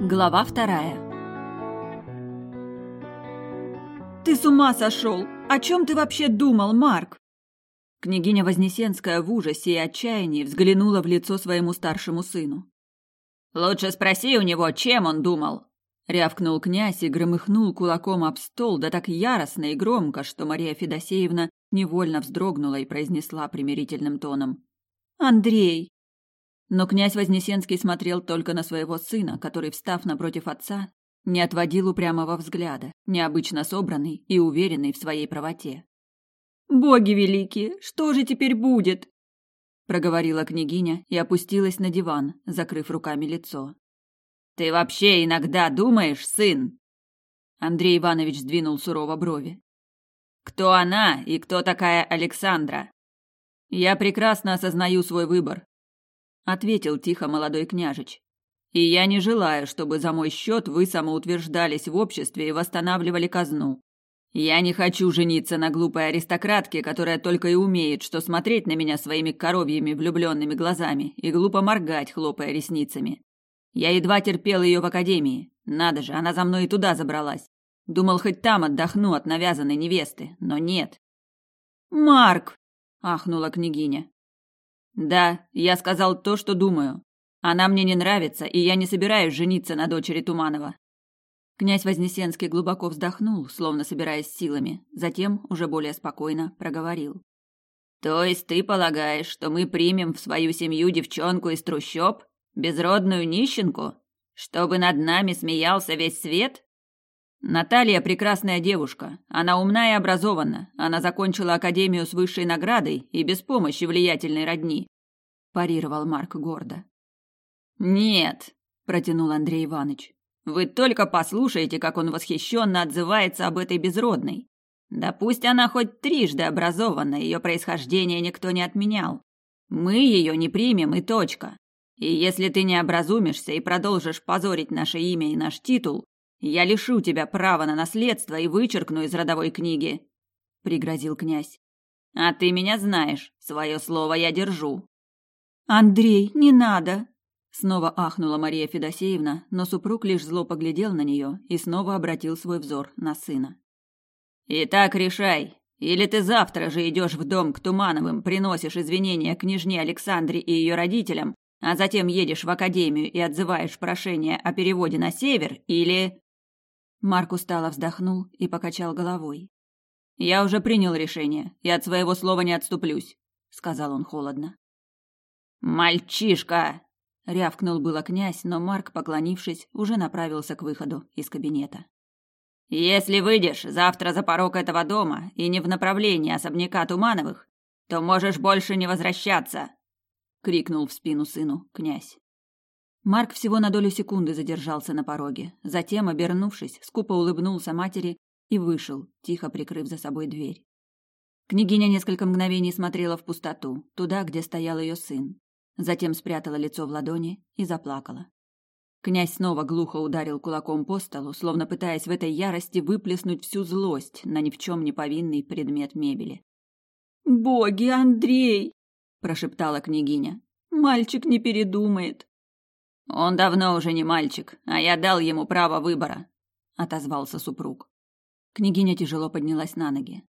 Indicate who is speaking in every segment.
Speaker 1: Глава вторая.
Speaker 2: «Ты с ума сошел! О чем ты вообще думал, Марк?» Княгиня Вознесенская в ужасе и отчаянии взглянула в лицо своему старшему сыну.
Speaker 3: «Лучше спроси у него, чем он думал!»
Speaker 2: Рявкнул князь и громыхнул кулаком об стол, да так яростно и громко, что Мария Федосеевна невольно вздрогнула и произнесла примирительным тоном. «Андрей!» Но князь Вознесенский смотрел только на своего сына, который, встав напротив отца, не отводил упрямого взгляда, необычно собранный и уверенный в своей правоте. «Боги великие, что же теперь будет?» проговорила княгиня и опустилась на диван, закрыв руками лицо.
Speaker 3: «Ты вообще иногда думаешь, сын?»
Speaker 2: Андрей Иванович сдвинул сурово брови.
Speaker 3: «Кто она и кто такая Александра?»
Speaker 2: «Я прекрасно осознаю свой выбор», — ответил тихо молодой княжич. «И я не желаю, чтобы за мой счет вы самоутверждались в обществе и восстанавливали казну. Я не хочу жениться на глупой аристократке, которая только и умеет, что смотреть на меня своими коровьими влюбленными глазами и глупо моргать, хлопая ресницами. Я едва терпел ее в академии. Надо же, она за мной и туда забралась. Думал, хоть там отдохну от навязанной невесты, но нет. «Марк!» – ахнула княгиня. «Да, я сказал то, что думаю. Она мне не нравится, и я не собираюсь жениться на дочери Туманова. Князь Вознесенский глубоко вздохнул, словно собираясь силами, затем уже более спокойно проговорил.
Speaker 3: То есть ты полагаешь, что мы примем в свою семью девчонку из трущоб, безродную нищенку, чтобы над нами смеялся весь свет?
Speaker 2: Наталья прекрасная девушка. Она умна и образована. Она закончила академию с высшей наградой и без помощи влиятельной родни, парировал Марк гордо.
Speaker 3: Нет,
Speaker 2: протянул Андрей Иванович. Вы только послушайте, как он восхищенно отзывается об этой безродной. Да пусть она хоть трижды образована, ее происхождение никто не отменял. Мы ее не примем и точка. И если ты не образумишься и продолжишь позорить наше имя и наш титул, я лишу тебя права на наследство и вычеркну из родовой книги, пригрозил князь. А ты меня знаешь, свое слово я держу. Андрей, не надо, Снова ахнула Мария Федосеевна, но супруг лишь зло поглядел на нее и снова обратил свой взор на сына.
Speaker 3: «Итак, решай. Или ты завтра же идешь в дом к Тумановым, приносишь извинения княжне Александре и ее родителям, а затем едешь в академию и отзываешь прошение о переводе на север, или...»
Speaker 2: Марк устало вздохнул и покачал головой. «Я уже принял решение и от своего слова не отступлюсь», — сказал он холодно.
Speaker 3: «Мальчишка!»
Speaker 2: рявкнул было князь, но Марк, поклонившись, уже направился к выходу из кабинета.
Speaker 3: Если выйдешь завтра за порог этого дома и не в направлении особняка Тумановых, то можешь больше не возвращаться, крикнул в спину сыну князь.
Speaker 2: Марк всего на долю секунды задержался на пороге, затем, обернувшись, скупо улыбнулся матери и вышел, тихо прикрыв за собой дверь. Княгиня несколько мгновений смотрела в пустоту, туда, где стоял ее сын, затем спрятала лицо в ладони и заплакала. Князь снова глухо ударил кулаком по столу, словно пытаясь в этой ярости выплеснуть всю злость на ни в чем не повинный предмет мебели. «Боги, Андрей!» – прошептала княгиня. «Мальчик не передумает».
Speaker 3: «Он давно уже не мальчик, а я дал ему право выбора», – отозвался супруг.
Speaker 2: Княгиня тяжело поднялась на ноги.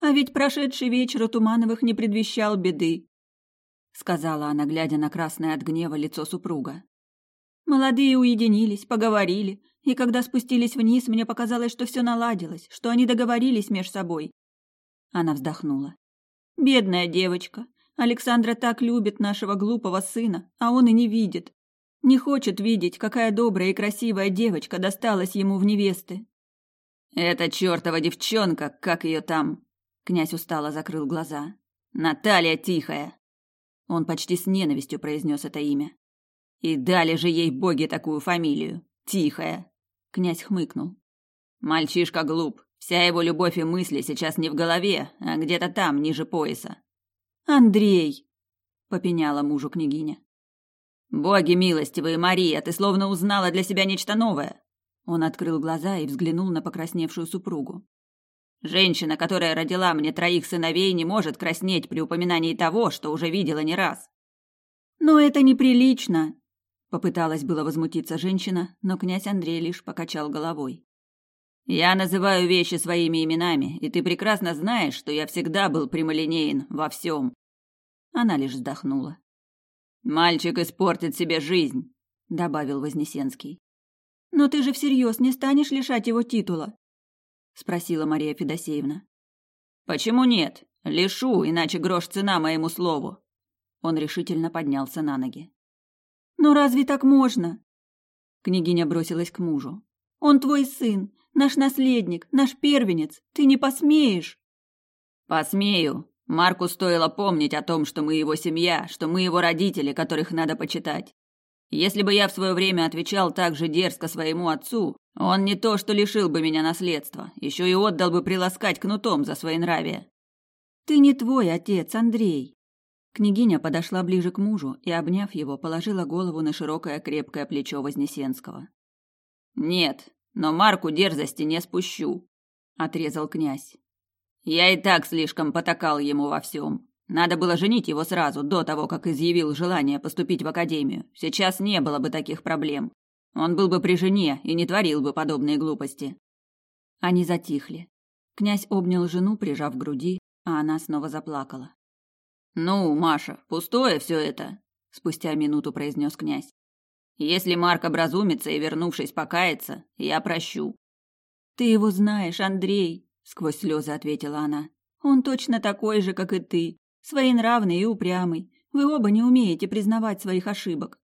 Speaker 2: «А ведь прошедший вечер у Тумановых не предвещал беды сказала она, глядя на красное от гнева лицо супруга. Молодые уединились, поговорили, и когда спустились вниз, мне показалось, что все наладилось, что они договорились между собой. Она вздохнула. Бедная девочка. Александра так любит нашего глупого сына, а он и не видит. Не хочет видеть, какая добрая и красивая девочка досталась ему в невесты.
Speaker 3: Эта чертова девчонка, как ее там? Князь устало закрыл глаза. Наталья Тихая.
Speaker 2: Он почти с ненавистью произнес это имя.
Speaker 3: И дали же ей боги такую фамилию. Тихая.
Speaker 2: Князь хмыкнул.
Speaker 3: Мальчишка глуп. Вся его любовь и мысли сейчас не в голове, а где-то там, ниже пояса.
Speaker 2: Андрей, попеняла мужу княгиня.
Speaker 3: Боги милостивые, Мария, ты словно узнала для себя нечто новое.
Speaker 2: Он открыл глаза и взглянул на покрасневшую супругу.
Speaker 3: Женщина, которая родила мне троих сыновей, не может краснеть при упоминании того, что уже видела не раз.
Speaker 2: Но это неприлично, Попыталась было возмутиться женщина, но князь Андрей лишь покачал головой.
Speaker 3: Я называю вещи своими именами, и ты прекрасно знаешь, что я всегда был прямолинеен во всем.
Speaker 2: Она лишь вздохнула.
Speaker 3: Мальчик испортит себе жизнь,
Speaker 2: добавил Вознесенский. Но ты же всерьез не станешь лишать его титула? спросила Мария Федосеевна.
Speaker 3: Почему нет? Лишу, иначе грош цена моему слову.
Speaker 2: Он решительно поднялся на ноги. Но разве так можно? Княгиня бросилась к мужу. Он твой сын, наш наследник, наш первенец. Ты не посмеешь.
Speaker 3: Посмею. Марку стоило помнить о том, что мы его семья, что мы его родители, которых надо почитать. Если бы я в свое время отвечал так же дерзко своему отцу, он не то что лишил бы меня наследства, еще и отдал бы приласкать кнутом за своенравие.
Speaker 2: Ты не твой отец, Андрей. Княгиня подошла ближе к мужу и, обняв его, положила голову на широкое крепкое плечо Вознесенского.
Speaker 3: Нет, но Марку дерзости не спущу, отрезал князь. Я и так слишком потакал ему во всем. Надо было женить его сразу, до того, как изъявил желание поступить в академию. Сейчас не было бы таких проблем. Он был бы при жене и не творил бы подобные глупости.
Speaker 2: Они затихли. Князь обнял жену, прижав к груди, а она снова заплакала.
Speaker 3: «Ну, Маша, пустое все это», — спустя минуту произнес князь. Если Марк образумится и, вернувшись, покается, я прощу.
Speaker 2: Ты его знаешь, Андрей, сквозь слезы ответила она. Он точно такой же, как и ты, своенравный и упрямый. Вы оба не умеете признавать своих ошибок.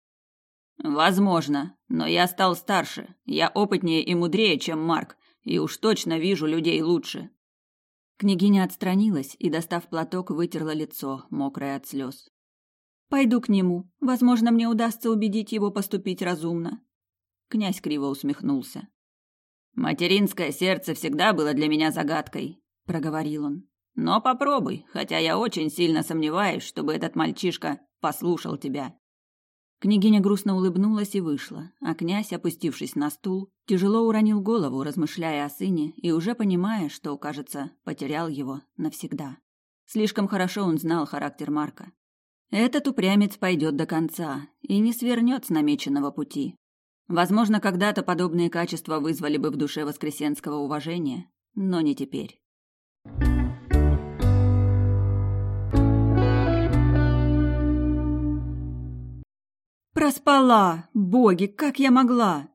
Speaker 3: Возможно, но я стал старше. Я опытнее и мудрее, чем Марк, и уж точно вижу людей лучше.
Speaker 2: Княгиня отстранилась и, достав платок, вытерла лицо, мокрое от слез. Пойду к нему. Возможно, мне удастся убедить его поступить разумно. Князь криво усмехнулся.
Speaker 3: Материнское сердце всегда было для меня загадкой, проговорил он. Но попробуй, хотя я очень сильно сомневаюсь, чтобы этот мальчишка послушал тебя.
Speaker 2: Княгиня грустно улыбнулась и вышла, а князь, опустившись на стул, тяжело уронил голову, размышляя о сыне и уже понимая, что, кажется, потерял его навсегда. Слишком хорошо он знал характер Марка. Этот упрямец пойдет до конца и не свернет с намеченного пути. Возможно, когда-то подобные качества вызвали бы в душе Воскресенского уважение, но не теперь. Проспала! Боги, как я могла!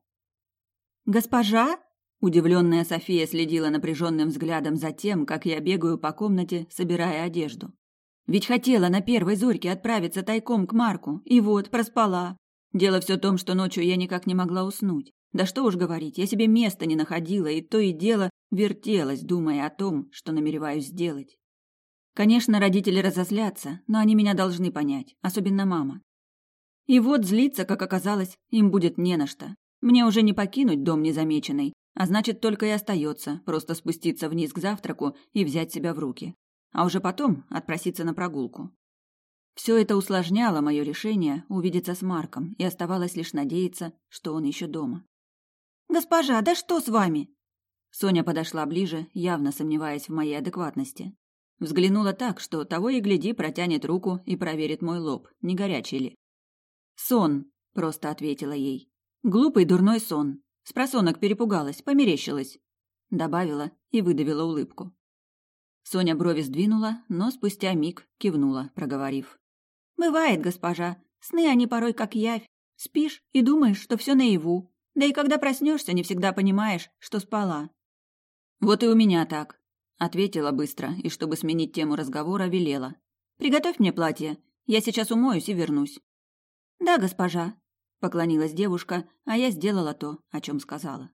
Speaker 2: Госпожа? Удивленная София следила напряженным взглядом за тем, как я бегаю по комнате, собирая одежду. Ведь хотела на первой зорьке отправиться тайком к Марку, и вот проспала. Дело все в том, что ночью я никак не могла уснуть. Да что уж говорить, я себе места не находила, и то и дело вертелась, думая о том, что намереваюсь сделать. Конечно, родители разозлятся, но они меня должны понять, особенно мама. И вот злиться, как оказалось, им будет не на что. Мне уже не покинуть дом незамеченный, а значит, только и остается просто спуститься вниз к завтраку и взять себя в руки а уже потом отпроситься на прогулку. Все это усложняло мое решение увидеться с Марком, и оставалось лишь надеяться, что он еще дома. «Госпожа, да что с вами?» Соня подошла ближе, явно сомневаясь в моей адекватности. Взглянула так, что того и гляди протянет руку и проверит мой лоб, не горячий ли. «Сон», — просто ответила ей. «Глупый дурной сон. Спросонок перепугалась, померещилась». Добавила и выдавила улыбку. Соня брови сдвинула, но спустя миг кивнула, проговорив. «Бывает, госпожа. Сны они порой как явь. Спишь и думаешь, что все наяву. Да и когда проснешься, не всегда понимаешь, что спала». «Вот и у меня так», — ответила быстро, и, чтобы сменить тему разговора, велела. «Приготовь мне платье. Я сейчас умоюсь и вернусь». «Да, госпожа», — поклонилась девушка, а я сделала то, о чем сказала.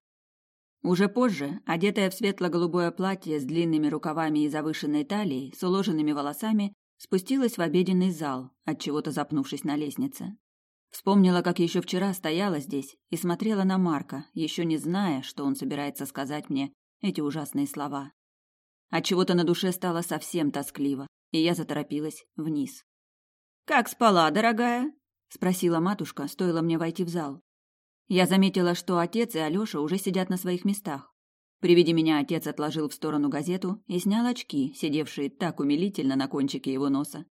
Speaker 2: Уже позже, одетая в светло-голубое платье с длинными рукавами и завышенной талией, с уложенными волосами, спустилась в обеденный зал, от чего-то запнувшись на лестнице. Вспомнила, как еще вчера стояла здесь и смотрела на Марка, еще не зная, что он собирается сказать мне эти ужасные слова. От чего-то на душе стало совсем тоскливо, и я заторопилась вниз. Как спала, дорогая? спросила матушка, стоило мне войти в зал. Я заметила, что отец и Алёша уже сидят на своих местах. При виде меня отец отложил в сторону газету и снял очки, сидевшие так умилительно на кончике его носа.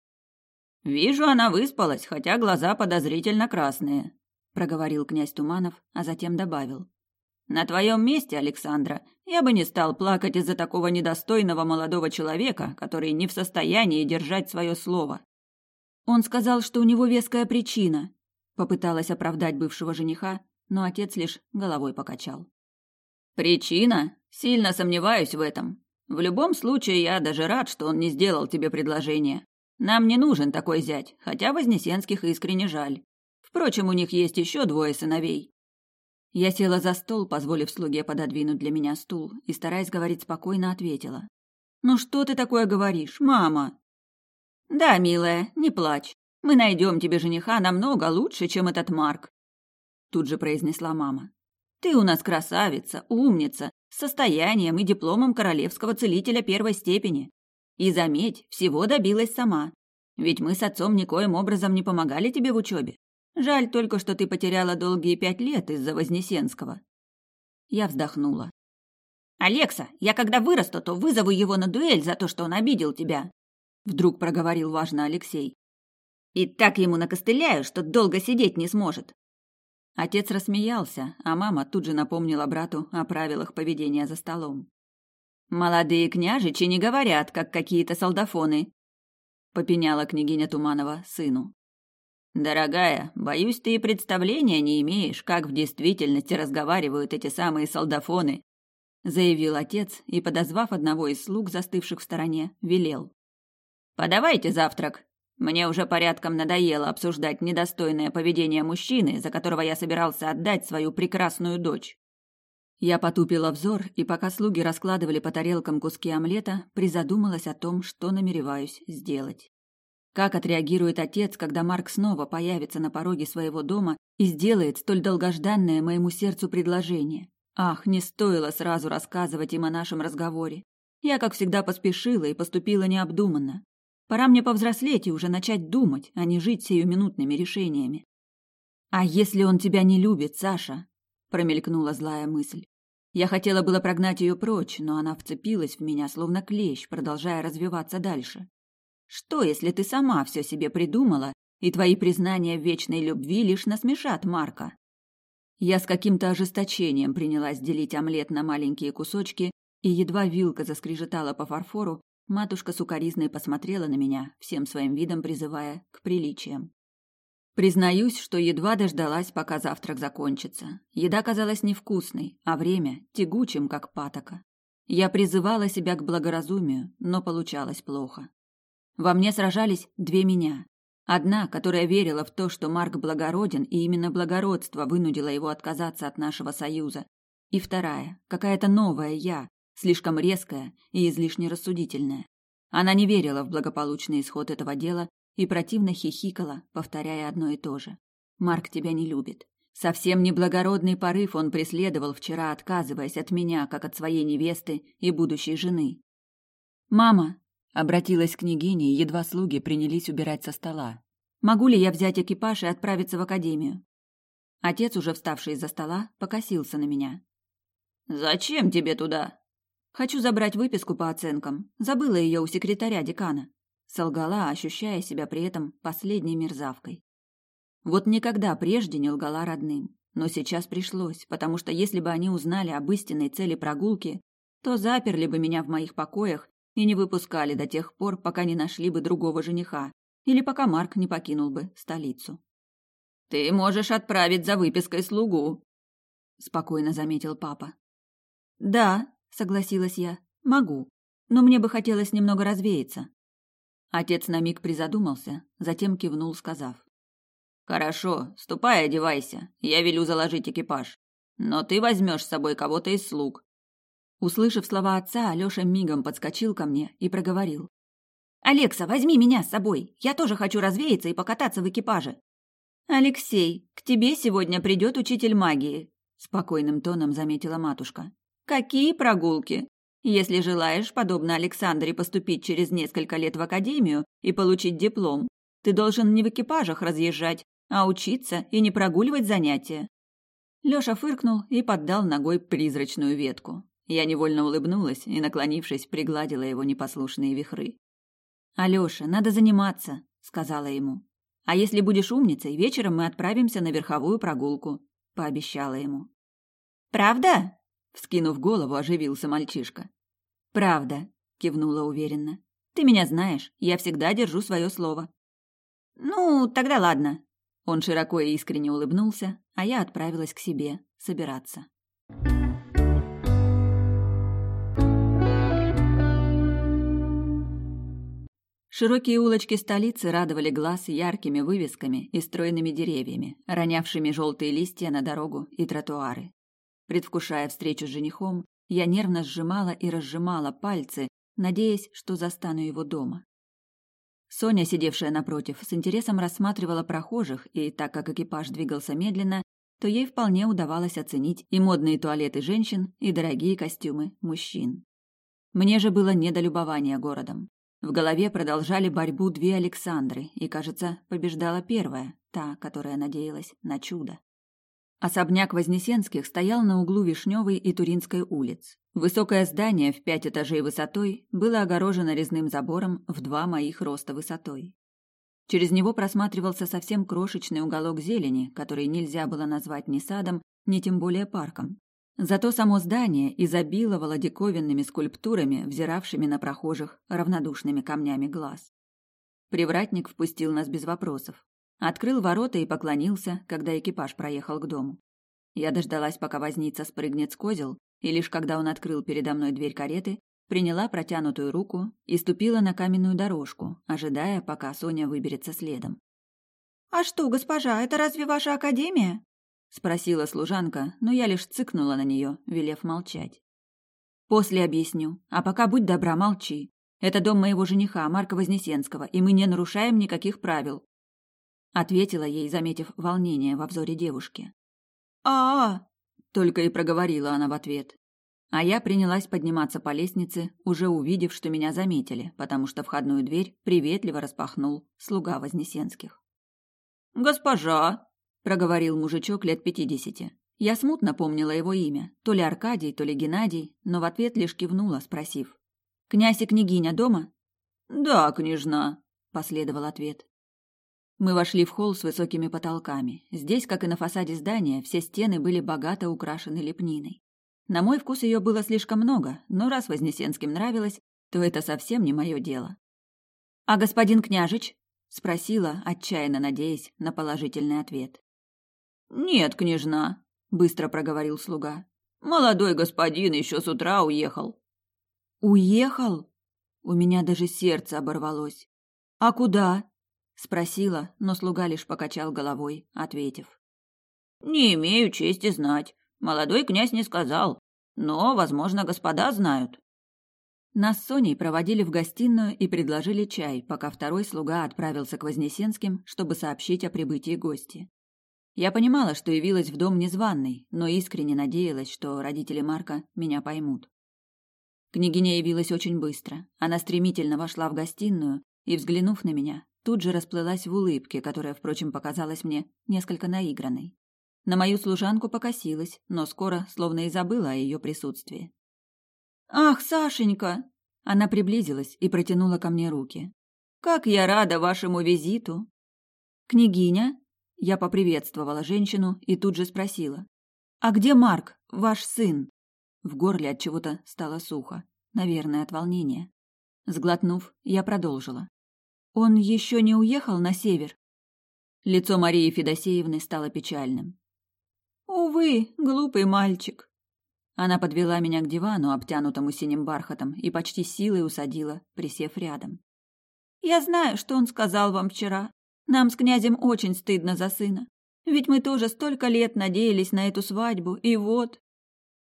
Speaker 2: «Вижу, она выспалась, хотя глаза подозрительно красные». проговорил князь Туманов, а затем добавил. На твоем месте, Александра, я бы не стал плакать из-за такого недостойного молодого человека, который не в состоянии держать свое слово. Он сказал, что у него веская причина. Попыталась оправдать бывшего жениха, но отец лишь головой покачал. Причина? Сильно сомневаюсь в этом. В любом случае, я даже рад, что он не сделал тебе предложение. Нам не нужен такой зять, хотя Вознесенских искренне жаль. Впрочем, у них есть еще двое сыновей. Я села за стол, позволив слуге пододвинуть для меня стул, и, стараясь говорить спокойно, ответила. «Ну что ты такое говоришь, мама?» «Да, милая, не плачь. Мы найдем тебе жениха намного лучше, чем этот Марк», тут же произнесла мама. «Ты у нас красавица, умница, с состоянием и дипломом королевского целителя первой степени. И, заметь, всего добилась сама. Ведь мы с отцом никоим образом не помогали тебе в учебе. Жаль только, что ты потеряла долгие пять лет из-за Вознесенского. Я вздохнула. Алекса, я когда вырасту, то вызову его на дуэль за то, что он обидел тебя, вдруг проговорил важно Алексей. И так ему накостыляю, что долго сидеть не сможет. Отец рассмеялся, а мама тут же напомнила брату о правилах поведения за столом. Молодые княжичи не говорят, как какие-то солдафоны, попеняла княгиня Туманова сыну. Дорогая, боюсь, ты и представления не имеешь, как в действительности разговаривают эти самые солдафоны, заявил отец и, подозвав одного из слуг, застывших в стороне, велел: Подавайте завтрак. Мне уже порядком надоело обсуждать недостойное поведение мужчины, за которого я собирался отдать свою прекрасную дочь. Я потупила взор, и пока слуги раскладывали по тарелкам куски омлета, призадумалась о том, что намереваюсь сделать. Как отреагирует отец, когда Марк снова появится на пороге своего дома и сделает столь долгожданное моему сердцу предложение? Ах, не стоило сразу рассказывать им о нашем разговоре. Я, как всегда, поспешила и поступила необдуманно. Пора мне повзрослеть и уже начать думать, а не жить сиюминутными решениями. «А если он тебя не любит, Саша?» – промелькнула злая мысль. Я хотела было прогнать ее прочь, но она вцепилась в меня, словно клещ, продолжая развиваться дальше. Что, если ты сама все себе придумала, и твои признания в вечной любви лишь насмешат Марка? Я с каким-то ожесточением принялась делить омлет на маленькие кусочки, и едва вилка заскрежетала по фарфору, матушка сукоризной посмотрела на меня, всем своим видом призывая к приличиям. Признаюсь, что едва дождалась, пока завтрак закончится. Еда казалась невкусной, а время тягучим, как патока. Я призывала себя к благоразумию, но получалось плохо. Во мне сражались две меня. Одна, которая верила в то, что Марк благороден, и именно благородство вынудило его отказаться от нашего союза. И вторая, какая-то новая я, слишком резкая и излишне рассудительная. Она не верила в благополучный исход этого дела и противно хихикала, повторяя одно и то же. «Марк тебя не любит. Совсем неблагородный порыв он преследовал вчера, отказываясь от меня, как от своей невесты и будущей жены. «Мама, Обратилась к княгине, едва слуги принялись убирать со стола. «Могу ли я взять экипаж и отправиться в академию?» Отец, уже вставший из-за стола, покосился на меня. «Зачем тебе туда?» «Хочу забрать выписку по оценкам. Забыла ее у секретаря декана». Солгала, ощущая себя при этом последней мерзавкой. Вот никогда прежде не лгала родным. Но сейчас пришлось, потому что если бы они узнали об истинной цели прогулки, то заперли бы меня в моих покоях и не выпускали до тех пор, пока не нашли бы другого жениха или пока Марк не покинул бы столицу. «Ты можешь отправить за выпиской слугу», — спокойно заметил папа. «Да», — согласилась я, — «могу, но мне бы хотелось немного развеяться». Отец на миг призадумался, затем кивнул, сказав. «Хорошо, ступай, одевайся, я велю заложить экипаж. Но ты возьмешь с собой кого-то из слуг. Услышав слова отца, Алёша мигом подскочил ко мне и проговорил. «Алекса, возьми меня с собой. Я тоже хочу развеяться и покататься в экипаже». «Алексей, к тебе сегодня придет учитель магии», — спокойным тоном заметила матушка. «Какие прогулки? Если желаешь, подобно Александре, поступить через несколько лет в академию и получить диплом, ты должен не в экипажах разъезжать, а учиться и не прогуливать занятия». Лёша фыркнул и поддал ногой призрачную ветку. Я невольно улыбнулась и, наклонившись, пригладила его непослушные вихры. «Алёша, надо заниматься», — сказала ему. А если будешь умницей, вечером мы отправимся на верховую прогулку, пообещала ему.
Speaker 3: Правда?
Speaker 2: Вскинув голову, оживился мальчишка. Правда, кивнула уверенно. Ты меня знаешь, я всегда держу свое слово.
Speaker 3: Ну, тогда ладно.
Speaker 2: Он широко и искренне улыбнулся, а я отправилась к себе собираться. Широкие улочки столицы радовали глаз яркими вывесками и стройными деревьями, ронявшими желтые листья на дорогу и тротуары. Предвкушая встречу с женихом, я нервно сжимала и разжимала пальцы, надеясь, что застану его дома. Соня, сидевшая напротив, с интересом рассматривала прохожих, и так как экипаж двигался медленно, то ей вполне удавалось оценить и модные туалеты женщин, и дорогие костюмы мужчин. Мне же было недолюбование городом. В голове продолжали борьбу две Александры, и, кажется, побеждала первая, та, которая надеялась на чудо. Особняк Вознесенских стоял на углу Вишневой и Туринской улиц. Высокое здание в пять этажей высотой было огорожено резным забором в два моих роста высотой. Через него просматривался совсем крошечный уголок зелени, который нельзя было назвать ни садом, ни тем более парком. Зато само здание изобиловало диковинными скульптурами, взиравшими на прохожих равнодушными камнями глаз. Привратник впустил нас без вопросов. Открыл ворота и поклонился, когда экипаж проехал к дому. Я дождалась, пока возница спрыгнет с козел, и лишь когда он открыл передо мной дверь кареты, приняла протянутую руку и ступила на каменную дорожку, ожидая, пока Соня выберется следом.
Speaker 3: «А что, госпожа, это разве ваша академия?» — спросила служанка, но я лишь цыкнула на нее, велев молчать.
Speaker 2: «После объясню, а пока будь добра, молчи. Это дом моего жениха, Марка Вознесенского, и мы не нарушаем никаких правил ответила ей, заметив волнение во взоре девушки.
Speaker 3: А, -а, -а
Speaker 2: только и проговорила она в ответ. А я принялась подниматься по лестнице, уже увидев, что меня заметили, потому что входную дверь приветливо распахнул слуга Вознесенских.
Speaker 3: «Госпожа!»
Speaker 2: – проговорил мужичок лет пятидесяти. Я смутно помнила его имя, то ли Аркадий, то ли Геннадий, но в ответ лишь кивнула, спросив. «Князь и княгиня дома?»
Speaker 3: «Да, княжна», –
Speaker 2: последовал ответ. Мы вошли в холл с высокими потолками. Здесь, как и на фасаде здания, все стены были богато украшены лепниной. На мой вкус ее было слишком много, но раз Вознесенским нравилось, то это совсем не мое дело. «А господин княжич?» — спросила, отчаянно надеясь на положительный ответ.
Speaker 3: «Нет, княжна», — быстро проговорил слуга. «Молодой господин еще с утра уехал».
Speaker 2: «Уехал?» У меня даже сердце оборвалось. «А куда?» Спросила, но слуга лишь покачал головой, ответив.
Speaker 3: «Не имею чести знать. Молодой князь не сказал. Но, возможно, господа знают».
Speaker 2: Нас с Соней проводили в гостиную и предложили чай, пока второй слуга отправился к Вознесенским, чтобы сообщить о прибытии гости. Я понимала, что явилась в дом незваной, но искренне надеялась, что родители Марка меня поймут. Княгиня явилась очень быстро. Она стремительно вошла в гостиную и, взглянув на меня, тут же расплылась в улыбке, которая, впрочем, показалась мне несколько наигранной. На мою служанку покосилась, но скоро словно и забыла о ее присутствии.
Speaker 3: «Ах, Сашенька!»
Speaker 2: Она приблизилась и протянула ко мне руки.
Speaker 3: «Как я рада вашему визиту!»
Speaker 2: «Княгиня?» Я поприветствовала женщину и тут же спросила. «А где Марк, ваш сын?» В горле от чего-то стало сухо, наверное, от волнения. Сглотнув, я продолжила. Он еще не уехал на север? Лицо Марии Федосеевны стало печальным.
Speaker 3: Увы, глупый мальчик.
Speaker 2: Она подвела меня к дивану, обтянутому синим бархатом, и почти силой усадила, присев рядом.
Speaker 3: Я знаю, что он сказал вам вчера. Нам с князем очень стыдно за сына. Ведь мы тоже столько лет надеялись на эту свадьбу, и вот...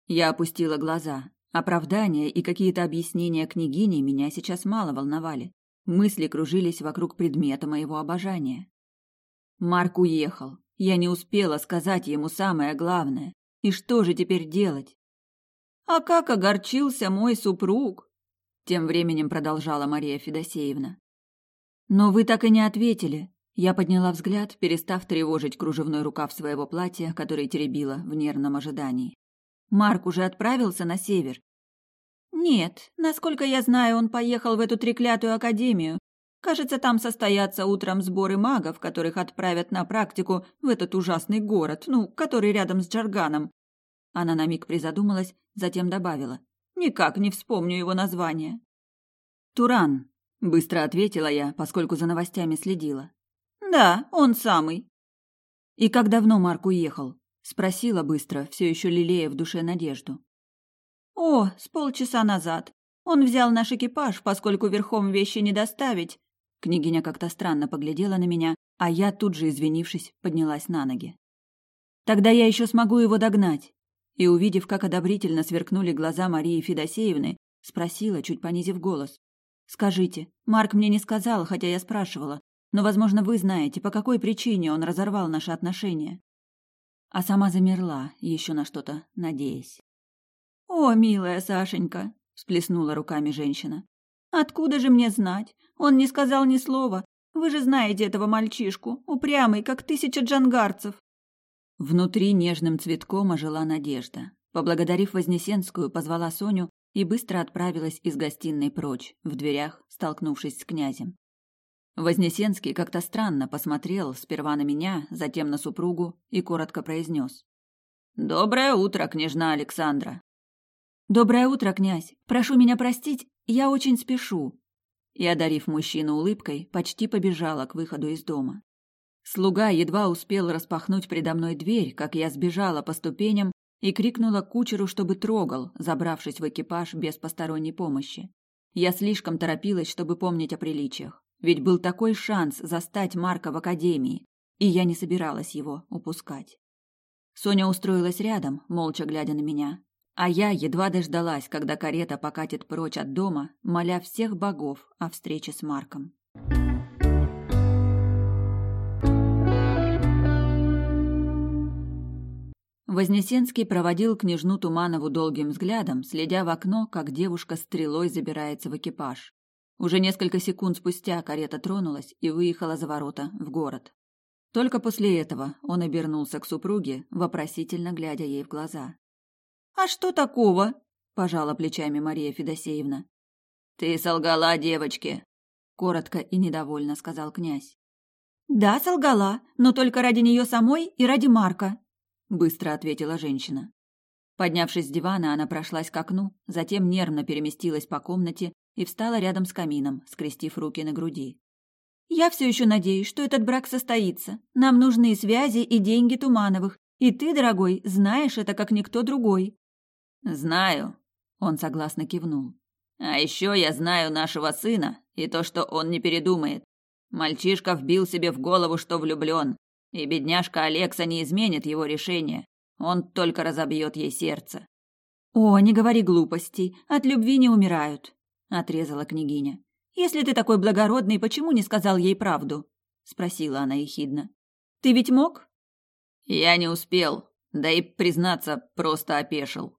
Speaker 2: Я опустила глаза. Оправдания и какие-то объяснения княгини меня сейчас мало волновали. Мысли кружились вокруг предмета моего обожания. Марк уехал. Я не успела сказать ему самое главное. И что же теперь делать?
Speaker 3: А как огорчился мой супруг?
Speaker 2: Тем временем продолжала Мария Федосеевна. Но вы так и не ответили. Я подняла взгляд, перестав тревожить кружевной рукав своего платья, который теребила в нервном ожидании. Марк уже отправился на север.
Speaker 3: Нет, насколько я знаю, он поехал в эту треклятую академию.
Speaker 2: Кажется, там состоятся утром сборы магов, которых отправят на практику в этот ужасный город, ну, который рядом с Джарганом. Она на миг призадумалась, затем добавила. Никак не вспомню его название. Туран, быстро ответила я, поскольку за новостями следила. Да, он самый. И как давно Марк уехал? спросила быстро, все еще лелея в душе надежду. О, с полчаса назад. Он взял наш экипаж, поскольку верхом вещи не доставить. Княгиня как-то странно поглядела на меня, а я тут же, извинившись, поднялась на ноги. Тогда я еще смогу его догнать. И увидев, как одобрительно сверкнули глаза Марии Федосеевны, спросила, чуть понизив голос: "Скажите, Марк мне не сказал, хотя я спрашивала, но, возможно, вы знаете, по какой причине он разорвал наши отношения?" А сама замерла, еще на что-то надеясь. «О, милая Сашенька!» – всплеснула руками женщина. «Откуда же мне знать? Он не сказал ни слова. Вы же знаете этого мальчишку, упрямый, как тысяча джангарцев». Внутри нежным цветком ожила надежда. Поблагодарив Вознесенскую, позвала Соню и быстро отправилась из гостиной прочь, в дверях, столкнувшись с князем. Вознесенский как-то странно посмотрел сперва на меня, затем на супругу и коротко произнес. «Доброе утро, княжна Александра!» «Доброе утро, князь! Прошу меня простить, я очень спешу!» И, одарив мужчину улыбкой, почти побежала к выходу из дома. Слуга едва успел распахнуть предо мной дверь, как я сбежала по ступеням и крикнула кучеру, чтобы трогал, забравшись в экипаж без посторонней помощи. Я слишком торопилась, чтобы помнить о приличиях. Ведь был такой шанс застать Марка в академии, и я не собиралась его упускать. Соня устроилась рядом, молча глядя на меня, а я едва дождалась, когда карета покатит прочь от дома, моля всех богов о встрече с Марком. Вознесенский проводил княжну Туманову долгим взглядом, следя в окно, как девушка стрелой забирается в экипаж. Уже несколько секунд спустя карета тронулась и выехала за ворота в город. Только после этого он обернулся к супруге, вопросительно глядя ей в глаза. «А что такого?» – пожала плечами Мария Федосеевна. «Ты солгала девочке», – коротко и недовольно сказал князь. «Да, солгала, но только ради нее самой и ради Марка», – быстро ответила женщина. Поднявшись с дивана, она прошлась к окну, затем нервно переместилась по комнате и встала рядом с камином, скрестив руки на груди. «Я все еще надеюсь, что этот брак состоится. Нам нужны связи и деньги Тумановых, и ты, дорогой, знаешь это как никто другой». «Знаю», — он согласно кивнул. «А еще я знаю нашего сына и то, что он не передумает. Мальчишка вбил себе в голову, что влюблен, и бедняжка Алекса не изменит его решение. Он только разобьет ей сердце». «О, не говори глупостей, от любви не умирают», — отрезала княгиня. «Если ты такой благородный, почему не сказал ей правду?» — спросила она ехидно. «Ты ведь мог?» «Я не успел, да и, признаться, просто опешил»,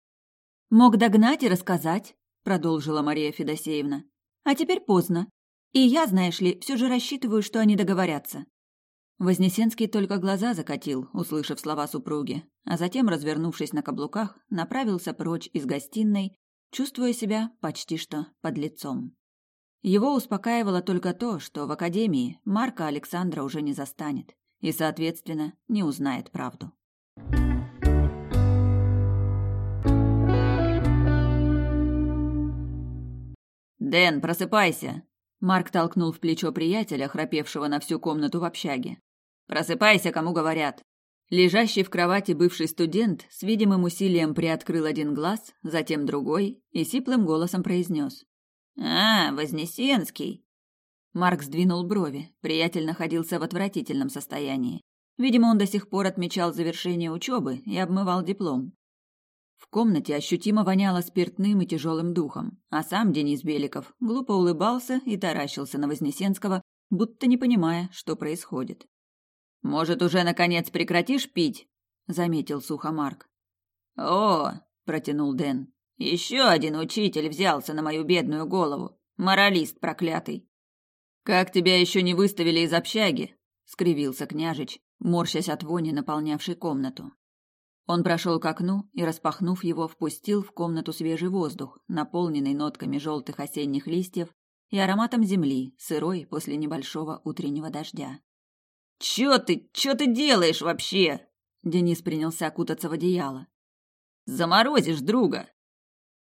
Speaker 2: Мог догнать и рассказать, продолжила Мария Федосеевна. А теперь поздно. И я, знаешь ли, все же рассчитываю, что они договорятся. Вознесенский только глаза закатил, услышав слова супруги, а затем, развернувшись на каблуках, направился прочь из гостиной, чувствуя себя почти что под лицом. Его успокаивало только то, что в академии Марка Александра уже не застанет и, соответственно, не узнает правду. «Дэн, просыпайся!» Марк толкнул в плечо приятеля, храпевшего на всю комнату в общаге. «Просыпайся, кому говорят!» Лежащий в кровати бывший студент с видимым усилием приоткрыл один глаз, затем другой и сиплым голосом произнес. «А, Вознесенский!» Марк сдвинул брови. Приятель находился в отвратительном состоянии. Видимо, он до сих пор отмечал завершение учебы и обмывал диплом. В комнате ощутимо воняло спиртным и тяжелым духом, а сам Денис Беликов глупо улыбался и таращился на Вознесенского, будто не понимая, что происходит. «Может, уже, наконец, прекратишь пить?» — заметил сухо. «О!» — протянул Дэн. «Еще один учитель взялся на мою бедную голову. Моралист проклятый!» «Как тебя еще не выставили из общаги?» — скривился княжич, морщась от вони, наполнявшей комнату. Он прошел к окну и, распахнув его, впустил в комнату свежий воздух, наполненный нотками желтых осенних листьев и ароматом земли, сырой после небольшого утреннего дождя.
Speaker 3: «Чё ты, чё ты делаешь вообще?»
Speaker 2: Денис принялся кутаться в одеяло.
Speaker 3: «Заморозишь друга!»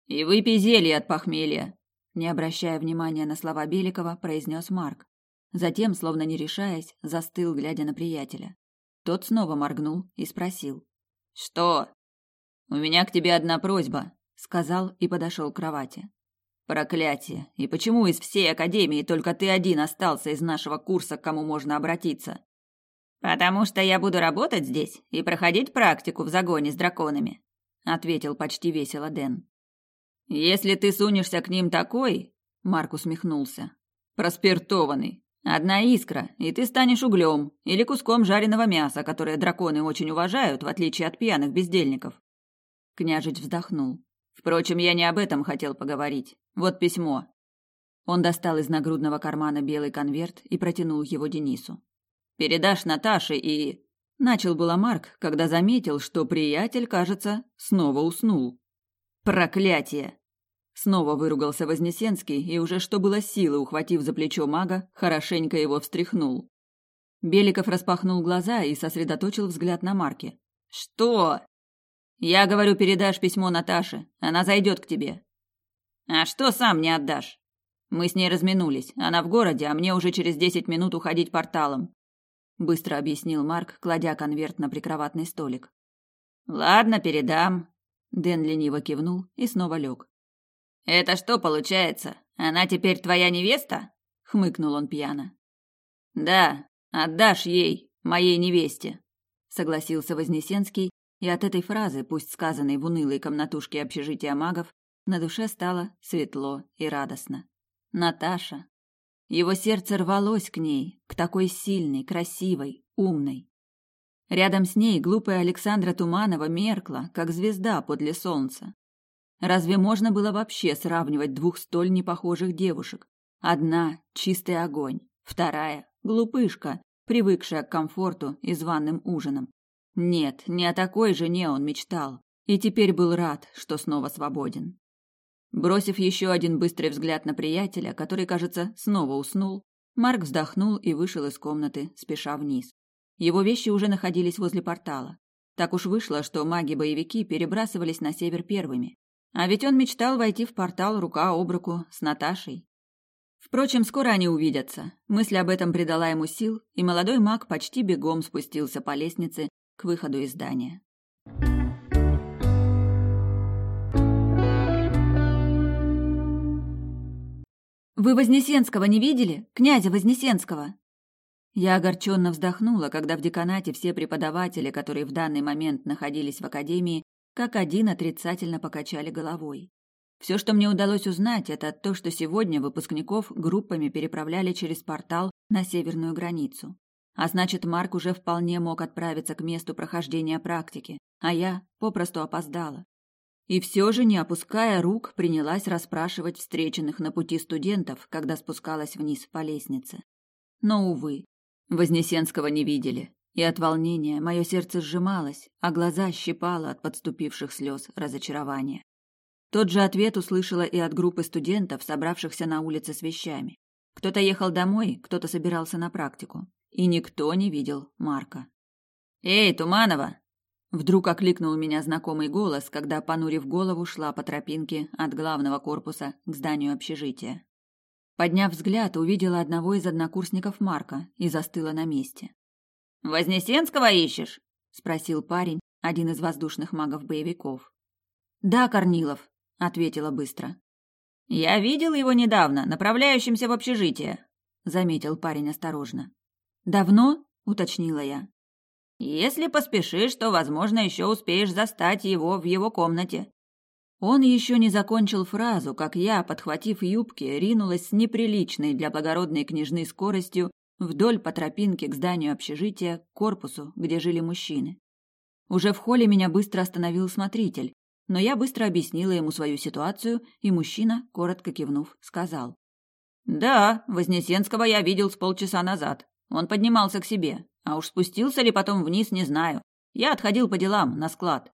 Speaker 3: «И выпей зелье от похмелья!»
Speaker 2: Не обращая внимания на слова Беликова, произнес Марк. Затем, словно не решаясь, застыл, глядя на приятеля. Тот снова моргнул и спросил.
Speaker 3: «Что?» «У меня к тебе одна просьба», — сказал и подошел к кровати. «Проклятие! И почему из всей академии только ты один остался из нашего курса, к кому можно обратиться?» «Потому что я буду работать здесь и проходить практику в загоне с драконами», — ответил почти весело Дэн. «Если ты сунешься к ним такой...» — Марк усмехнулся. «Проспиртованный. Одна искра, и ты станешь углем или куском жареного мяса, которое драконы очень уважают, в отличие от пьяных бездельников. Княжич вздохнул. Впрочем, я не об этом хотел поговорить. Вот письмо. Он достал из нагрудного кармана белый конверт и протянул его Денису. Передашь Наташе и начал было Марк, когда заметил, что приятель, кажется, снова уснул. Проклятие! Снова выругался Вознесенский и уже что было силы, ухватив за плечо мага, хорошенько его встряхнул. Беликов распахнул глаза и сосредоточил взгляд на Марке. «Что?» «Я говорю, передашь письмо Наташе. Она зайдет к тебе». «А что сам не отдашь?» «Мы с ней разминулись. Она в городе, а мне уже через десять минут уходить порталом», — быстро объяснил Марк, кладя конверт на прикроватный столик. «Ладно, передам». Дэн лениво кивнул и снова лег. «Это что получается? Она теперь твоя невеста?» — хмыкнул он пьяно. «Да, отдашь ей, моей невесте», — согласился Вознесенский, и от этой фразы, пусть сказанной в унылой комнатушке общежития магов, на душе стало светло и радостно. Наташа. Его сердце рвалось к ней, к такой сильной, красивой, умной. Рядом с ней глупая Александра Туманова меркла, как звезда подле солнца. Разве можно было вообще сравнивать двух столь непохожих девушек? Одна — чистый огонь, вторая — глупышка, привыкшая к комфорту и званым ужинам. Нет, не о такой жене он мечтал, и теперь был рад, что снова свободен. Бросив еще один быстрый взгляд на приятеля, который, кажется, снова уснул, Марк вздохнул и вышел из комнаты, спеша вниз. Его вещи уже находились возле портала. Так уж вышло, что маги-боевики перебрасывались на север первыми. А ведь он мечтал войти в портал рука об руку с Наташей. Впрочем, скоро они увидятся. Мысль об этом придала ему сил, и молодой маг почти бегом спустился по лестнице к выходу из здания. «Вы Вознесенского не видели? Князя Вознесенского!» Я огорченно вздохнула, когда в деканате все преподаватели, которые в данный момент находились в академии, как один отрицательно покачали головой. Все, что мне удалось узнать, это то, что сегодня выпускников группами переправляли через портал на северную границу. А значит, Марк уже вполне мог отправиться к месту прохождения практики, а я попросту опоздала. И все же, не опуская рук, принялась расспрашивать встреченных на пути студентов, когда спускалась вниз по лестнице. Но, увы, Вознесенского не видели, и от волнения мое сердце сжималось, а глаза щипало от подступивших слез разочарования. Тот же ответ услышала и от группы студентов, собравшихся на улице с вещами. Кто-то ехал домой, кто-то собирался на практику. И никто не видел Марка. «Эй, Туманова!» Вдруг окликнул меня знакомый голос, когда, понурив голову, шла по тропинке от главного корпуса к зданию общежития. Подняв взгляд, увидела одного из однокурсников Марка и застыла на месте. «Вознесенского ищешь?»
Speaker 2: — спросил парень, один из воздушных магов-боевиков. «Да, Корнилов», — ответила быстро.
Speaker 3: «Я видел его недавно, направляющимся в общежитие», —
Speaker 2: заметил парень осторожно. «Давно?» — уточнила я.
Speaker 3: «Если поспешишь, то, возможно, еще успеешь застать его в его комнате».
Speaker 2: Он еще не закончил фразу, как я, подхватив юбки, ринулась с неприличной для благородной княжны скоростью вдоль по тропинке к зданию общежития, к корпусу, где жили мужчины. Уже в холле меня быстро остановил смотритель, но я быстро объяснила ему свою ситуацию, и мужчина, коротко кивнув, сказал.
Speaker 3: «Да, Вознесенского я видел с полчаса назад. Он поднимался к себе, а уж спустился ли потом вниз, не знаю. Я отходил по делам, на склад».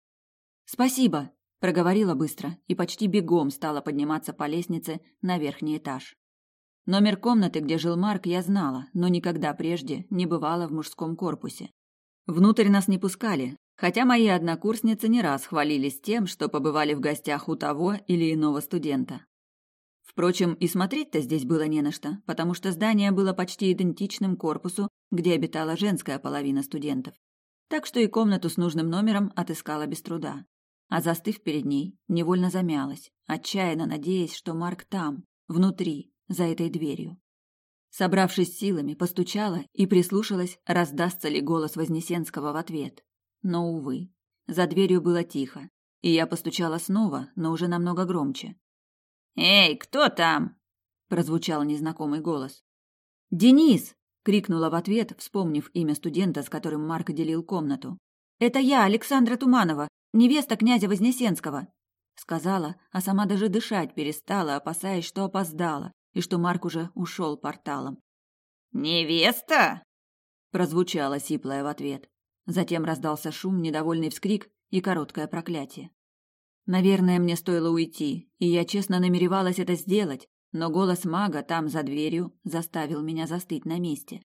Speaker 2: «Спасибо», — проговорила быстро и почти бегом стала подниматься по лестнице на верхний этаж. Номер комнаты, где жил Марк, я знала, но никогда прежде не бывала в мужском корпусе. Внутрь нас не пускали, хотя мои однокурсницы не раз хвалились тем, что побывали в гостях у того или иного студента. Впрочем, и смотреть-то здесь было не на что, потому что здание было почти идентичным корпусу, где обитала женская половина студентов. Так что и комнату с нужным номером отыскала без труда. А застыв перед ней, невольно замялась, отчаянно надеясь, что Марк там, внутри, за этой дверью. Собравшись силами, постучала и прислушалась, раздастся ли голос Вознесенского в ответ. Но, увы, за дверью было тихо, и я постучала снова, но уже намного громче.
Speaker 3: «Эй, кто там?» – прозвучал незнакомый голос.
Speaker 2: «Денис!» – крикнула в ответ, вспомнив имя студента, с которым Марк делил комнату. «Это я, Александра Туманова, невеста князя Вознесенского!» Сказала, а сама даже дышать перестала, опасаясь, что опоздала, и что Марк уже ушел порталом.
Speaker 3: «Невеста?»
Speaker 2: прозвучало сиплое в ответ. Затем раздался шум, недовольный вскрик и короткое проклятие. Наверное, мне стоило уйти, и я честно намеревалась это сделать, но голос мага там за дверью заставил меня застыть на месте.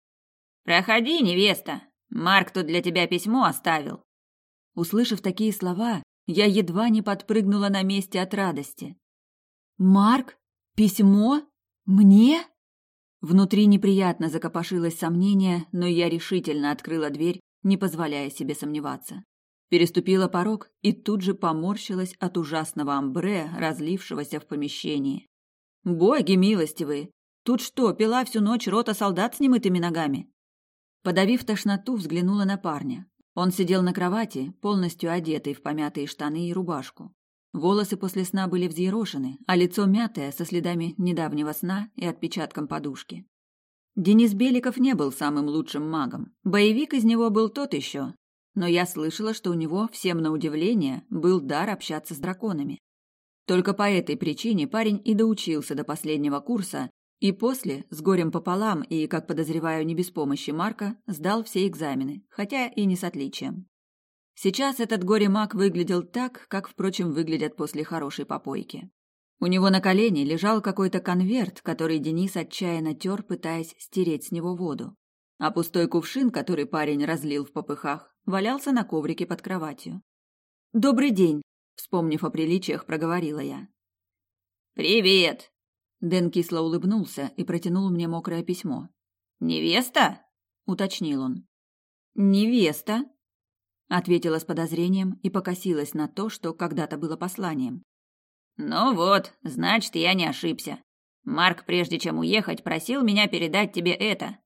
Speaker 3: «Проходи, невеста! Марк тут для тебя письмо оставил!»
Speaker 2: Услышав такие слова, я едва не подпрыгнула на месте от радости. «Марк? Письмо? Мне? Внутри неприятно закопошилось сомнение, но я решительно открыла дверь, не позволяя себе сомневаться. Переступила порог и тут же поморщилась от ужасного амбре, разлившегося в помещении. Боги милостивые! Тут что, пила всю ночь рота солдат с немытыми ногами? Подавив тошноту, взглянула на парня. Он сидел на кровати, полностью одетый в помятые штаны и рубашку. Волосы после сна были взъерошены, а лицо мятое, со следами недавнего сна и отпечатком подушки. Денис Беликов не был самым лучшим магом. Боевик из него был тот еще. Но я слышала, что у него, всем на удивление, был дар общаться с драконами. Только по этой причине парень и доучился до последнего курса, и после, с горем пополам и, как подозреваю, не без помощи Марка, сдал все экзамены, хотя и не с отличием. Сейчас этот горе-маг выглядел так, как, впрочем, выглядят после хорошей попойки. У него на колене лежал какой-то конверт, который Денис отчаянно тер, пытаясь стереть с него воду. А пустой кувшин, который парень разлил в попыхах, валялся на коврике под кроватью. «Добрый день», — вспомнив о приличиях, проговорила я.
Speaker 3: «Привет!»
Speaker 2: Дэн кисло улыбнулся и протянул мне мокрое письмо.
Speaker 3: «Невеста?»
Speaker 2: — уточнил он. «Невеста», ответила с подозрением и покосилась на то, что когда-то было посланием.
Speaker 3: Ну вот, значит, я не ошибся. Марк, прежде чем уехать, просил меня передать тебе это.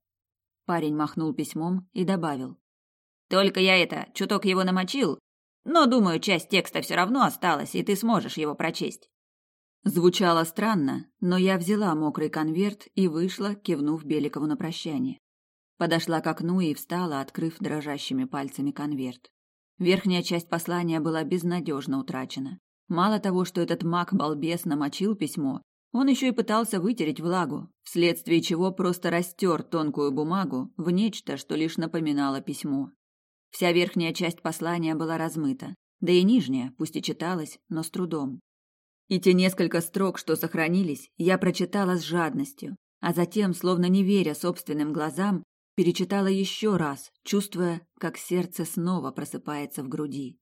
Speaker 2: Парень махнул письмом и добавил:
Speaker 3: Только я это, чуток его намочил, но думаю, часть текста все равно осталась, и ты сможешь его прочесть.
Speaker 2: Звучало странно, но я взяла мокрый конверт и вышла, кивнув Беликову на прощание. Подошла к окну и встала, открыв дрожащими пальцами конверт. Верхняя часть послания была безнадежно утрачена. Мало того, что этот маг-балбес намочил письмо, он еще и пытался вытереть влагу, вследствие чего просто растер тонкую бумагу в нечто, что лишь напоминало письмо. Вся верхняя часть послания была размыта, да и нижняя, пусть и читалась, но с трудом. И те несколько строк, что сохранились, я прочитала с жадностью, а затем, словно не веря собственным глазам, перечитала еще раз, чувствуя, как сердце снова просыпается в груди.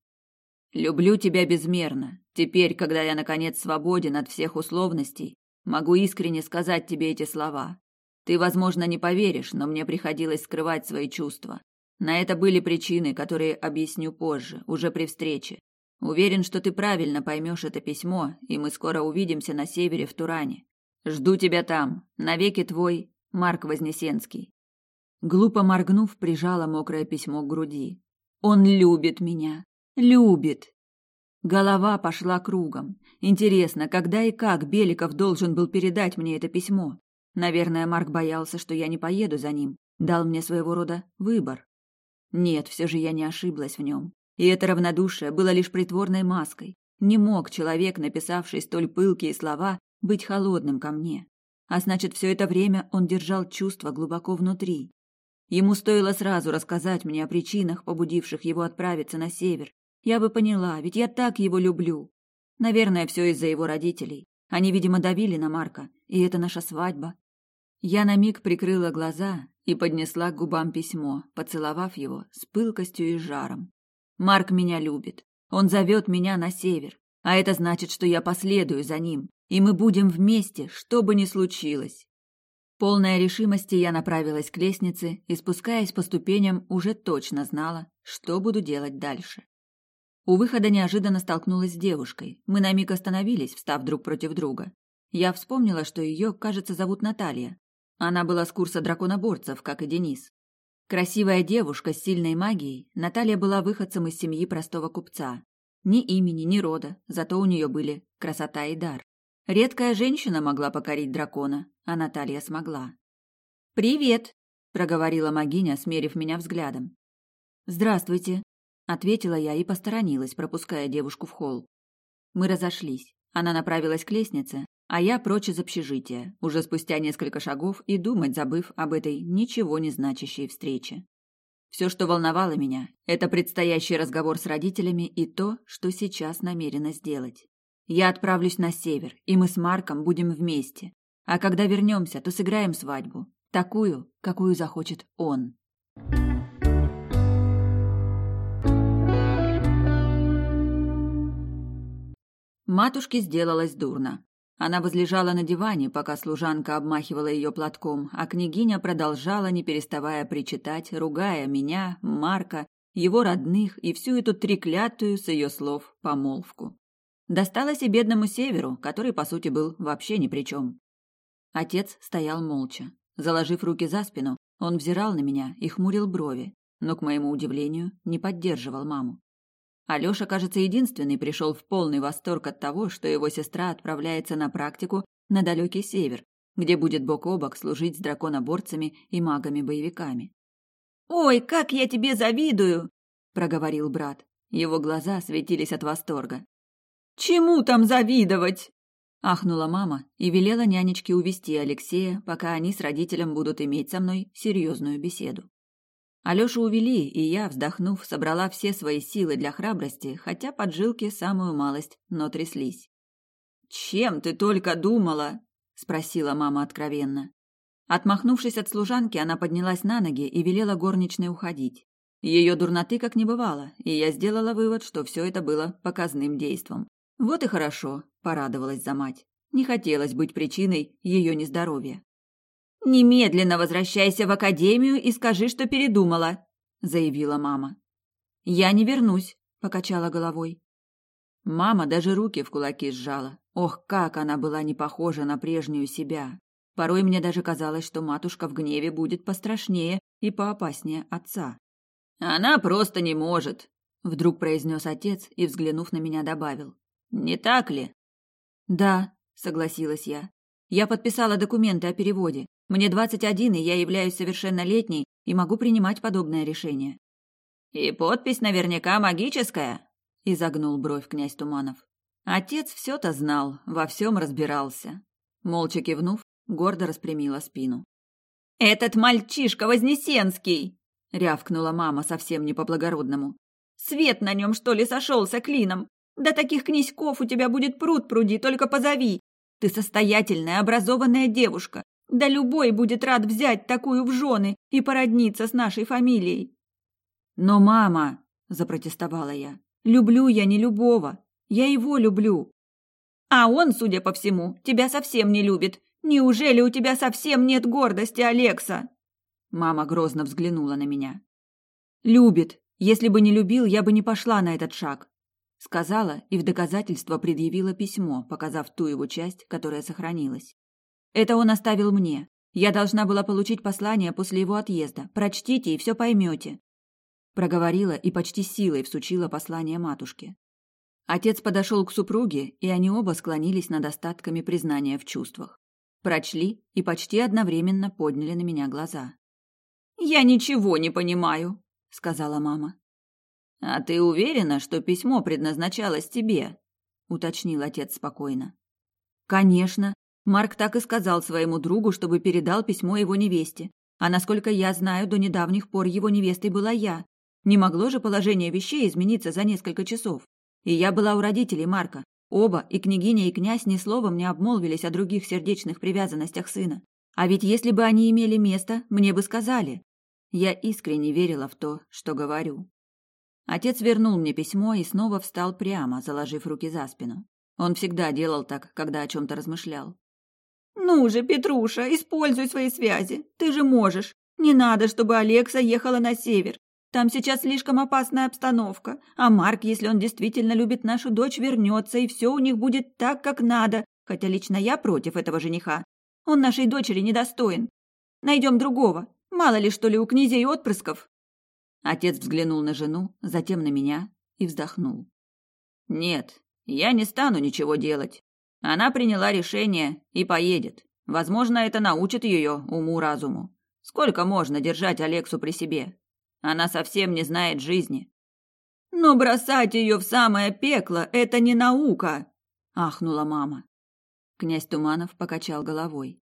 Speaker 2: «Люблю тебя безмерно. Теперь, когда я, наконец, свободен от всех условностей, могу искренне сказать тебе эти слова. Ты, возможно, не поверишь, но мне приходилось скрывать свои чувства. На это были причины, которые объясню позже, уже при встрече. Уверен, что ты правильно поймешь это письмо, и мы скоро увидимся на севере в Туране. Жду тебя там. Навеки твой Марк Вознесенский. Глупо моргнув, прижала мокрое письмо к груди. Он любит меня. Любит. Голова пошла кругом. Интересно, когда и как Беликов должен был передать мне это письмо? Наверное, Марк боялся, что я не поеду за ним. Дал мне своего рода выбор. Нет, все же я не ошиблась в нем. И это равнодушие было лишь притворной маской. Не мог человек, написавший столь пылкие слова, быть холодным ко мне. А значит, все это время он держал чувства глубоко внутри. Ему стоило сразу рассказать мне о причинах, побудивших его отправиться на север. Я бы поняла, ведь я так его люблю. Наверное, все из-за его родителей. Они, видимо, давили на Марка, и это наша свадьба. Я на миг прикрыла глаза и поднесла к губам письмо, поцеловав его с пылкостью и жаром. Марк меня любит. Он зовет меня на север, а это значит, что я последую за ним, и мы будем вместе, что бы ни случилось. Полная решимости я направилась к лестнице и, спускаясь по ступеням, уже точно знала, что буду делать дальше. У выхода неожиданно столкнулась с девушкой. Мы на миг остановились, встав друг против друга. Я вспомнила, что ее, кажется, зовут Наталья. Она была с курса драконоборцев, как и Денис. Красивая девушка с сильной магией, Наталья была выходцем из семьи простого купца. Ни имени, ни рода, зато у нее были красота и дар. Редкая женщина могла покорить дракона, а Наталья смогла. «Привет!» – проговорила магиня, смерив меня взглядом. «Здравствуйте!» – ответила я и посторонилась, пропуская девушку в холл. Мы разошлись. Она направилась к лестнице, а я прочь из общежития, уже спустя несколько шагов и думать забыв об этой ничего не значащей встрече. Все, что волновало меня, это предстоящий разговор с родителями и то, что сейчас намерена сделать. Я отправлюсь на север, и мы с Марком будем вместе. А когда вернемся, то сыграем свадьбу. Такую, какую захочет он. Матушке сделалось дурно. Она возлежала на диване, пока служанка обмахивала ее платком, а княгиня продолжала, не переставая причитать, ругая меня, Марка, его родных и всю эту треклятую, с ее слов, помолвку. Досталось и бедному северу, который, по сути, был вообще ни при чем. Отец стоял молча. Заложив руки за спину, он взирал на меня и хмурил брови, но, к моему удивлению, не поддерживал маму. Алёша, кажется, единственный пришел в полный восторг от того, что его сестра отправляется на практику на далекий север, где будет бок о бок служить с драконоборцами и магами-боевиками. «Ой, как я тебе завидую!» – проговорил брат. Его глаза светились от восторга. «Чему там завидовать?» Ахнула мама и велела нянечке увести Алексея, пока они с родителем будут иметь со мной серьезную беседу. Алёшу увели, и я, вздохнув, собрала все свои силы для храбрости, хотя поджилки самую малость, но тряслись. «Чем ты только думала?» – спросила мама откровенно. Отмахнувшись от служанки, она поднялась на ноги и велела горничной уходить. Ее дурноты как не бывало, и я сделала вывод, что все это было показным действом. Вот и хорошо, порадовалась за мать. Не хотелось быть причиной ее нездоровья. Немедленно возвращайся в академию и скажи, что передумала, заявила мама. Я не вернусь, покачала головой. Мама даже руки в кулаки сжала. Ох, как она была не похожа на прежнюю себя. Порой мне даже казалось, что матушка в гневе будет пострашнее и поопаснее отца. Она просто не может, вдруг произнес отец и, взглянув на меня, добавил: не так ли? Да, согласилась я. Я подписала документы о переводе. Мне двадцать один, и я являюсь совершеннолетней и могу принимать подобное решение. И подпись наверняка магическая, изогнул бровь князь Туманов. Отец все-то знал, во всем разбирался. Молча кивнув, гордо распрямила спину. Этот мальчишка Вознесенский, рявкнула мама совсем не по-благородному. Свет на нем что ли сошелся клином? Да таких князьков у тебя будет пруд пруди, только позови. Ты состоятельная, образованная девушка. Да любой будет рад взять такую в жены и породниться с нашей фамилией. Но, мама, запротестовала я, люблю я не любого. Я его люблю. А он, судя по всему, тебя совсем не любит. Неужели у тебя совсем нет гордости, Алекса? Мама грозно взглянула на меня. Любит. Если бы не любил, я бы не пошла на этот шаг. Сказала и в доказательство предъявила письмо, показав ту его часть, которая сохранилась. Это он оставил мне. Я должна была получить послание после его отъезда. Прочтите и все поймете. Проговорила и почти силой всучила послание матушке. Отец подошел к супруге, и они оба склонились над остатками признания в чувствах. Прочли и почти одновременно подняли на меня глаза. «Я ничего не понимаю», — сказала мама. «А ты уверена, что письмо предназначалось тебе?» – уточнил отец спокойно. «Конечно. Марк так и сказал своему другу, чтобы передал письмо его невесте. А насколько я знаю, до недавних пор его невестой была я. Не могло же положение вещей измениться за несколько часов. И я была у родителей Марка. Оба, и княгиня, и князь, ни словом не обмолвились о других сердечных привязанностях сына. А ведь если бы они имели место, мне бы сказали. Я искренне верила в то, что говорю. Отец вернул мне письмо и снова встал прямо, заложив руки за спину. Он всегда делал так, когда о чем-то размышлял.
Speaker 1: «Ну же, Петруша, используй свои связи. Ты же можешь. Не надо, чтобы Алекса ехала на север. Там сейчас слишком опасная обстановка. А Марк, если он действительно любит нашу дочь, вернется, и все у них будет так, как надо. Хотя лично я против этого жениха. Он нашей дочери недостоин. Найдем другого. Мало ли, что ли, у князей отпрысков.
Speaker 2: Отец взглянул на жену, затем на меня и вздохнул. Нет, я не стану ничего делать. Она приняла решение и поедет. Возможно, это научит ее уму-разуму. Сколько можно держать Алексу при себе? Она совсем не знает жизни.
Speaker 1: Но бросать ее в самое пекло – это не наука, ахнула мама.
Speaker 2: Князь Туманов покачал головой.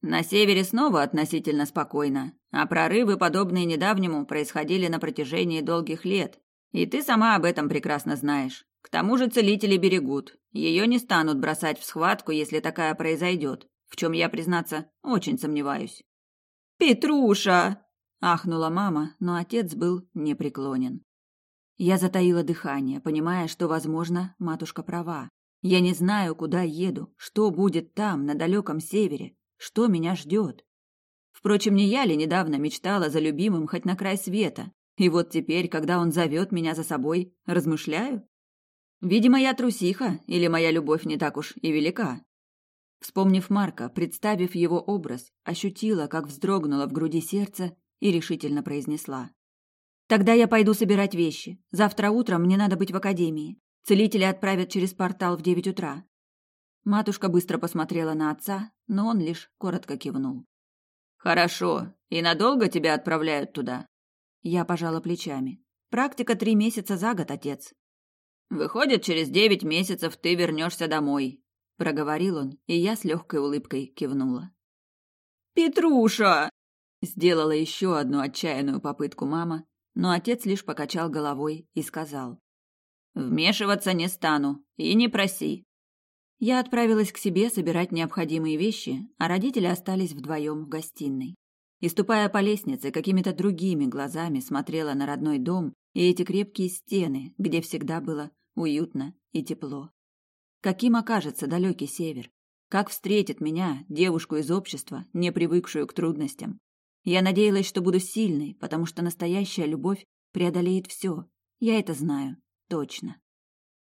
Speaker 2: На севере снова относительно спокойно, а прорывы, подобные недавнему, происходили на протяжении долгих лет. И ты сама об этом прекрасно знаешь. К тому же целители берегут. Ее не станут бросать в схватку, если такая произойдет, в чем я, признаться, очень сомневаюсь.
Speaker 1: «Петруша!»
Speaker 2: – ахнула мама, но отец был непреклонен. Я затаила дыхание, понимая, что, возможно, матушка права. Я не знаю, куда еду, что будет там, на далеком севере, что меня ждет. Впрочем, не я ли недавно мечтала за любимым хоть на край света, и вот теперь, когда он зовет меня за собой, размышляю? Видимо, я трусиха, или моя любовь не так уж и велика. Вспомнив Марка, представив его образ, ощутила, как вздрогнуло в груди сердце и решительно произнесла. «Тогда я пойду собирать вещи. Завтра утром мне надо быть в академии. Целители отправят через портал в девять утра. Матушка быстро посмотрела на отца, но он лишь коротко кивнул. Хорошо. И надолго тебя отправляют туда? Я пожала плечами. Практика три месяца за год, отец. Выходит, через девять месяцев ты вернешься домой, проговорил он, и я с легкой улыбкой кивнула.
Speaker 1: Петруша!
Speaker 2: Сделала еще одну отчаянную попытку мама, но отец лишь покачал головой и сказал: Вмешиваться не стану и не проси. Я отправилась к себе собирать необходимые вещи, а родители остались вдвоем в гостиной. И ступая по лестнице, какими-то другими глазами смотрела на родной дом и эти крепкие стены, где всегда было уютно и тепло. Каким окажется далекий север? Как встретит меня, девушку из общества, не привыкшую к трудностям? Я надеялась, что буду сильной, потому что настоящая любовь преодолеет все. Я это знаю. Точно.